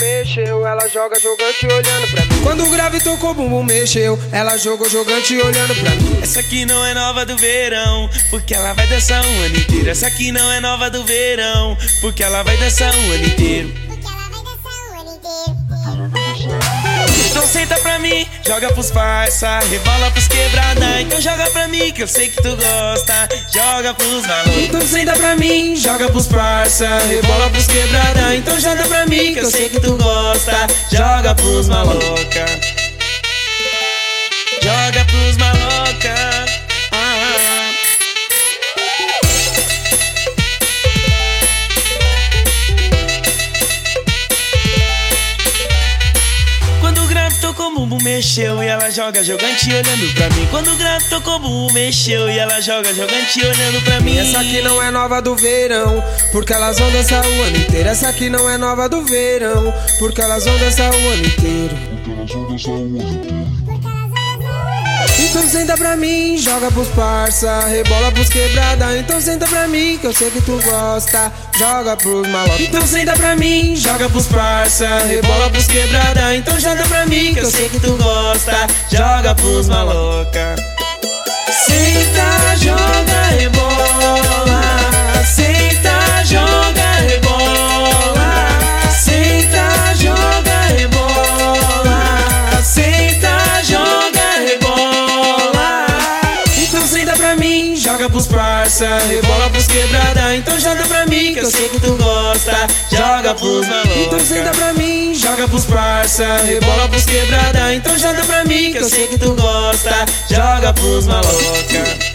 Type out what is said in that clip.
mexeu, ela joga jogante olhando pra mim. Quando o grave tocou, bumbum mexeu, ela jogou jogante olhando pra mim. Essa aqui não é nova do verão, porque ela vai dançar um ano inteiro. Essa aqui não é nova do verão, porque ela vai dançar um ano inteiro. Senta pra mim, joga pros parça, rebola pros quebrada. Então joga pra mim que eu sei que tu gosta, joga pros malucos. Então senta pra mim, joga pros parça, rebola pros quebrada. Então joga pra mim que eu sei que tu gosta, joga pros maloca. Joga pros maloca. Mexeu e ela joga jogante olhando pra mim. Quando o grave tocou, bumbum mexeu e ela joga jogante olhando pra mim. Essa aqui não é nova do verão, porque elas vão dançar o ano inteiro. Essa aqui não é nova do verão, porque elas vão dançar o ano inteiro. Então senta pra mim, joga pros parça, rebola pros quebrada. Então senta pra mim, que eu sei que tu gosta, joga pros maloca. Então senta pra mim, joga pros parça, rebola pros quebrada. Então eu sei que tu gosta, joga pros maloca. Senta, joga, rebola. Senta, joga, rebola. Senta, joga, rebola. Senta, joga, rebola. Então senta pra mim, joga pros parça, rebola pros quebrada. Então joga pra mim, que eu sei que tu gosta, joga pros maloca. Então senta pra mim, joga pros parça, rebola pros quebrada. Então joga pra mim, que eu sei que tu gosta, joga pros maloca.